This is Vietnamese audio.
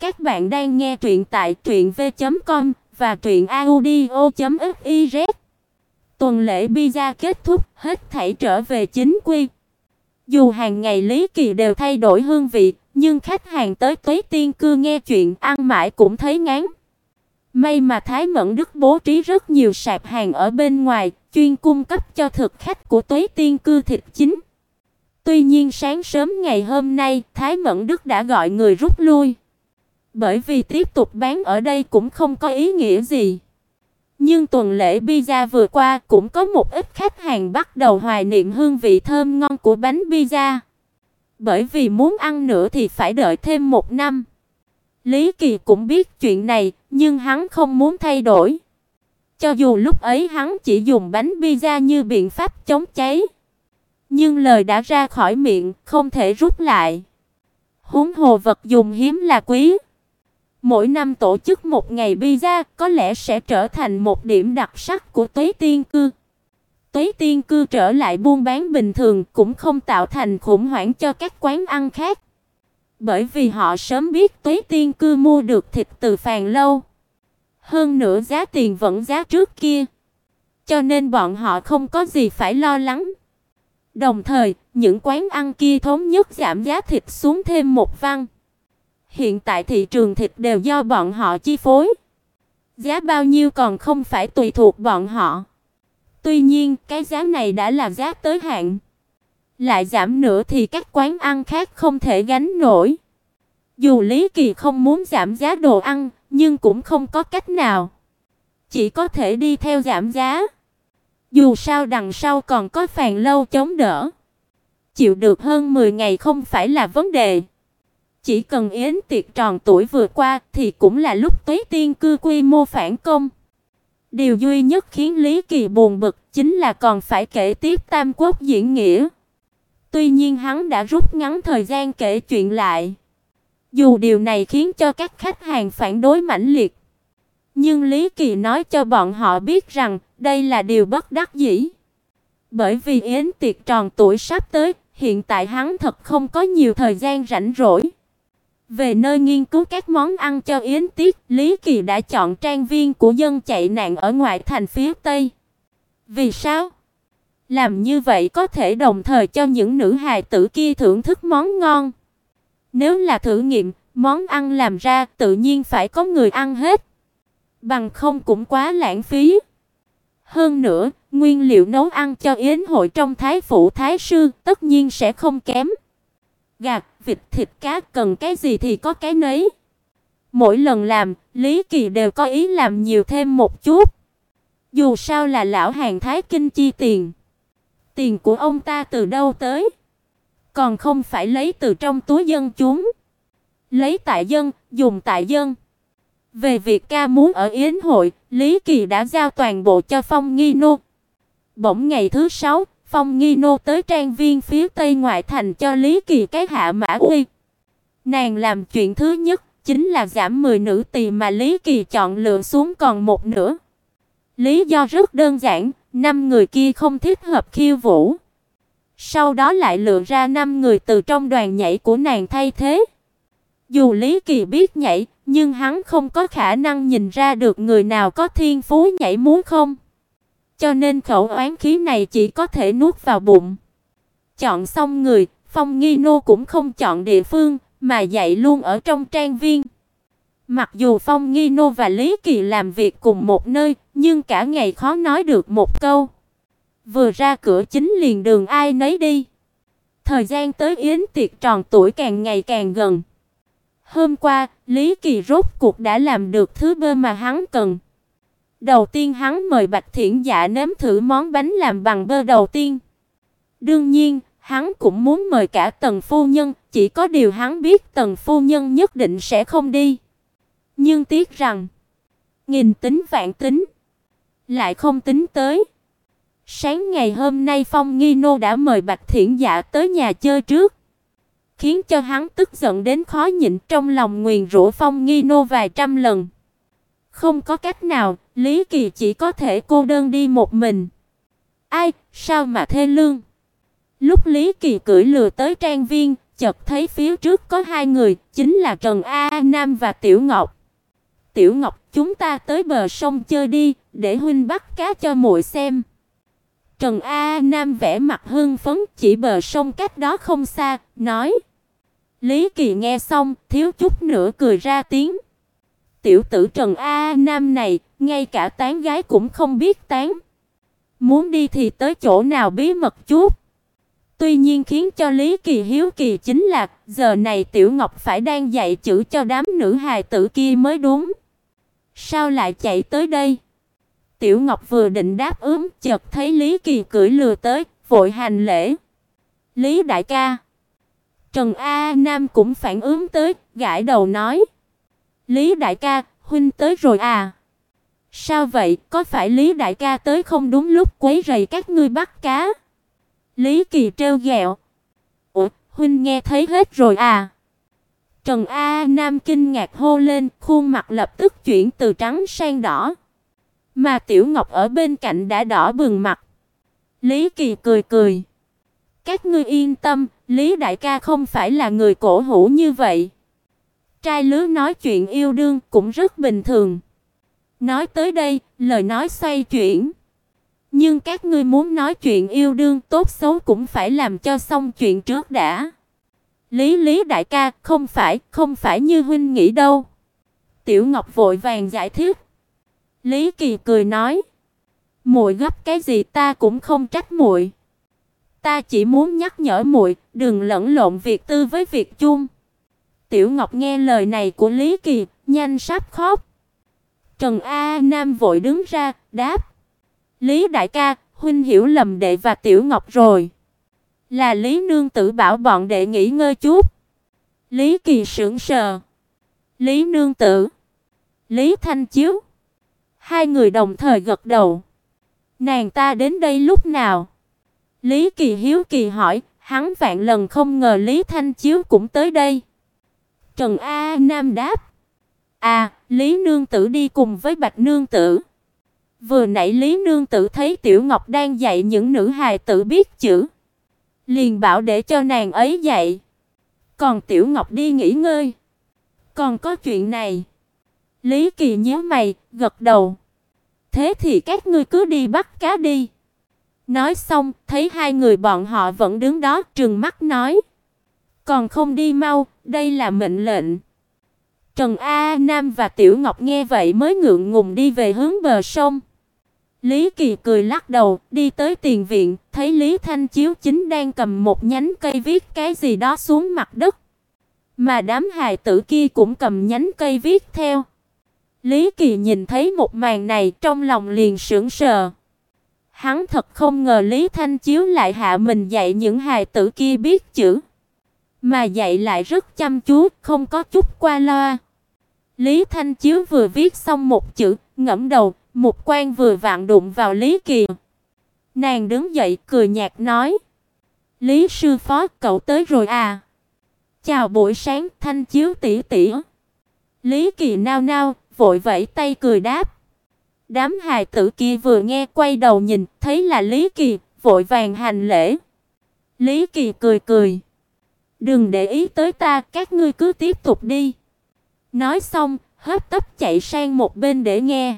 Các bạn đang nghe truyện tại truyệnv.com và truyệnaudio.fiz. Tuần lễ pizza kết thúc, hết thảy trở về chính quy. Dù hàng ngày Lý Kỳ đều thay đổi hương vị, nhưng khách hàng tới Tuế Tiên cư nghe chuyện ăn mãi cũng thấy ngán. May mà Thái Mẫn Đức bố trí rất nhiều sạp hàng ở bên ngoài, chuyên cung cấp cho thực khách của Tuế Tiên cư thịt chính. Tuy nhiên sáng sớm ngày hôm nay, Thái Mẫn Đức đã gọi người rút lui. Bởi vì tiếp tục bán ở đây cũng không có ý nghĩa gì. Nhưng tuần lễ pizza vừa qua cũng có một ít khách hàng bắt đầu hoài niệm hương vị thơm ngon của bánh pizza. Bởi vì muốn ăn nữa thì phải đợi thêm một năm. Lý Kỳ cũng biết chuyện này, nhưng hắn không muốn thay đổi. Cho dù lúc ấy hắn chỉ dùng bánh pizza như biện pháp chống cháy, nhưng lời đã ra khỏi miệng, không thể rút lại. Huống hồ vật dùng hiếm là quý. Mỗi năm tổ chức một ngày pizza có lẽ sẽ trở thành một điểm đặc sắc của Tuế Tiên cư. Tuế Tiên cư trở lại buôn bán bình thường cũng không tạo thành khủng hoảng cho các quán ăn khác. Bởi vì họ sớm biết Tuế Tiên cư mua được thịt từ phàn lâu. Hơn nữa giá tiền vẫn giá trước kia. Cho nên bọn họ không có gì phải lo lắng. Đồng thời, những quán ăn kia thống nhất giảm giá thịt xuống thêm một văn. Hiện tại thị trường thịt đều do bọn họ chi phối. Giá bao nhiêu còn không phải tùy thuộc bọn họ. Tuy nhiên, cái giá này đã là giá tới hạn. Lại giảm nữa thì các quán ăn khác không thể gánh nổi. Dù Lý Kỳ không muốn giảm giá đồ ăn, nhưng cũng không có cách nào. Chỉ có thể đi theo giảm giá. Dù sao đằng sau còn có phàn lâu chống đỡ. Chịu được hơn 10 ngày không phải là vấn đề. Chỉ cần yến tiệc tròn tuổi vừa qua thì cũng là lúc Tuế Tiên cư quy mô phản công. Điều duy nhất khiến Lý Kỳ buồn bực chính là còn phải kể tiếp Tam Quốc diễn nghĩa. Tuy nhiên hắn đã rút ngắn thời gian kể chuyện lại. Dù điều này khiến cho các khách hàng phản đối mãnh liệt, nhưng Lý Kỳ nói cho bọn họ biết rằng đây là điều bất đắc dĩ. Bởi vì yến tiệc tròn tuổi sắp tới, hiện tại hắn thật không có nhiều thời gian rảnh rỗi. Về nơi nghiên cứu các món ăn cho yến tiết, Lý Kỳ đã chọn trang viên của dân chạy nạn ở ngoại thành phía Tây. Vì sao? Làm như vậy có thể đồng thời cho những nữ hài tử kia thưởng thức món ngon. Nếu là thử nghiệm, món ăn làm ra tự nhiên phải có người ăn hết. Bằng không cũng quá lãng phí. Hơn nữa, nguyên liệu nấu ăn cho yến hội trong thái phủ thái sư tất nhiên sẽ không kém. Gà, vịt, thịt cá cần cái gì thì có cái nấy. Mỗi lần làm, Lý Kỳ đều có ý làm nhiều thêm một chút. Dù sao là lão hàng thái kinh chi tiền. Tiền của ông ta từ đâu tới? Còn không phải lấy từ trong túi dân chúng. Lấy tại dân, dùng tại dân. Về việc ca muốn ở yến hội, Lý Kỳ đã giao toàn bộ cho Phong Nghi Nô. Bỗng ngày thứ sáu, Phong Nghi Nô tới trang viên phía tây ngoại thành cho Lý Kỳ cái hạ mã uy. Nàng làm chuyện thứ nhất chính là giảm 10 nữ tỳ mà Lý Kỳ chọn lựa xuống còn một nửa. Lý do rất đơn giản, năm người kia không thích hợp khiêu vũ. Sau đó lại lựa ra năm người từ trong đoàn nhảy của nàng thay thế. Dù Lý Kỳ biết nhảy, nhưng hắn không có khả năng nhìn ra được người nào có thiên phú nhảy múa không. Cho nên khẩu oán khí này chỉ có thể nuốt vào bụng. Chọn xong người, Phong Nghi Nô cũng không chọn địa phương, mà dạy luôn ở trong trang viên. Mặc dù Phong Nghi Nô và Lý Kỳ làm việc cùng một nơi, nhưng cả ngày khó nói được một câu. Vừa ra cửa chính liền đường ai nấy đi. Thời gian tới yến tiệc tròn tuổi càng ngày càng gần. Hôm qua, Lý Kỳ rốt cuộc đã làm được thứ bơ mà hắn cần. Đầu tiên hắn mời Bạch Thiển Dạ nếm thử món bánh làm bằng bơ đầu tiên. Đương nhiên, hắn cũng muốn mời cả Tần phu nhân, chỉ có điều hắn biết Tần phu nhân nhất định sẽ không đi. Nhưng tiếc rằng, nghìn tính vạn tính, lại không tính tới. Sáng ngày hôm nay Phong Nghi Nô đã mời Bạch Thiển Dạ tới nhà chơi trước, khiến cho hắn tức giận đến khó nhịn trong lòng nguyền rủa Phong Nghi Nô vài trăm lần. Không có cách nào, Lý Kỳ chỉ có thể cô đơn đi một mình. Ai, sao mà thê lương? Lúc Lý Kỳ cưỡi lừa tới trang viên, chợt thấy phía trước có hai người, chính là Trần A Nam và Tiểu Ngọc. "Tiểu Ngọc, chúng ta tới bờ sông chơi đi, để huynh bắt cá cho muội xem." Trần A Nam vẽ mặt hưng phấn chỉ bờ sông cách đó không xa, nói. Lý Kỳ nghe xong, thiếu chút nữa cười ra tiếng. Tiểu tử Trần A Nam này, ngay cả tán gái cũng không biết tán. Muốn đi thì tới chỗ nào bí mật chút. Tuy nhiên khiến cho Lý Kỳ hiếu kỳ chính là giờ này Tiểu Ngọc phải đang dạy chữ cho đám nữ hài tử kia mới đúng. Sao lại chạy tới đây? Tiểu Ngọc vừa định đáp ứng, chợt thấy Lý Kỳ cưỡi lừa tới, vội hành lễ. "Lý đại ca." Trần A Nam cũng phản ứng tới, gãi đầu nói: "Lý đại ca, huynh tới rồi à?" "Sao vậy, có phải Lý đại ca tới không đúng lúc quấy rầy các ngươi bắt cá?" Lý Kỳ trêu ghẹo. "Ủa, huynh nghe thấy hết rồi à?" Trần A Nam kinh ngạc hô lên, khuôn mặt lập tức chuyển từ trắng sang đỏ. Mà Tiểu Ngọc ở bên cạnh đã đỏ bừng mặt. Lý Kỳ cười cười. Các ngươi yên tâm, Lý đại ca không phải là người cổ hủ như vậy. Trai lứa nói chuyện yêu đương cũng rất bình thường. Nói tới đây, lời nói xoay chuyển. Nhưng các ngươi muốn nói chuyện yêu đương tốt xấu cũng phải làm cho xong chuyện trước đã. Lý Lý đại ca, không phải, không phải như huynh nghĩ đâu. Tiểu Ngọc vội vàng giải thích. Lý Kỳ cười nói, muội gấp cái gì ta cũng không trách muội. Ta chỉ muốn nhắc nhở muội, đừng lẫn lộn việc tư với việc chung. Tiểu Ngọc nghe lời này của Lý Kỳ, nhanh sắp khóc. Trần A Nam vội đứng ra, đáp: "Lý đại ca, huynh hiểu lầm đệ và Tiểu Ngọc rồi. Là Lý nương tử bảo bọn đệ nghỉ ngơi chút." Lý Kỳ sững sờ. "Lý nương tử?" Lý Thanh Chiếu Hai người đồng thời gật đầu. Nàng ta đến đây lúc nào? Lý Kỳ hiếu kỳ hỏi, hắn vạn lần không ngờ Lý Thanh Chiếu cũng tới đây. Trần A Nam đáp: "À, Lý nương tử đi cùng với Bạch nương tử." Vừa nãy Lý nương tử thấy Tiểu Ngọc đang dạy những nữ hài tử biết chữ, liền bảo để cho nàng ấy dạy. Còn Tiểu Ngọc đi nghỉ ngơi. Còn có chuyện này. Lý Kỳ nhíu mày, gật đầu. Thế thì các ngươi cứ đi bắt cá đi. Nói xong, thấy hai người bọn họ vẫn đứng đó, trừng mắt nói: "Còn không đi mau, đây là mệnh lệnh." Trần A Nam và Tiểu Ngọc nghe vậy mới ngượng ngùng đi về hướng bờ sông. Lý Kỳ cười lắc đầu, đi tới tiền viện, thấy Lý Thanh Chiếu chính đang cầm một nhánh cây viết cái gì đó xuống mặt đất. Mà đám hài tử kia cũng cầm nhánh cây viết theo. Lý Kỳ nhìn thấy một màn này trong lòng liền sững sờ. Hắn thật không ngờ Lý Thanh Chiếu lại hạ mình dạy những hài tử kia biết chữ, mà dạy lại rất chăm chú, không có chút qua loa. Lý Thanh Chiếu vừa viết xong một chữ, ngẫm đầu, một quan vừa vặn đụng vào Lý Kỳ. Nàng đứng dậy cười nhạt nói: "Lý sư phó, cậu tới rồi à?" "Chào buổi sáng, Thanh Chiếu tỷ tỷ." Lý Kỳ nao nao, vội vẫy tay cười đáp. Đám hài tử kia vừa nghe quay đầu nhìn, thấy là Lý Kỳ, vội vàng hành lễ. Lý Kỳ cười cười. "Đừng để ý tới ta, các ngươi cứ tiếp tục đi." Nói xong, hấp tấp chạy sang một bên để nghe.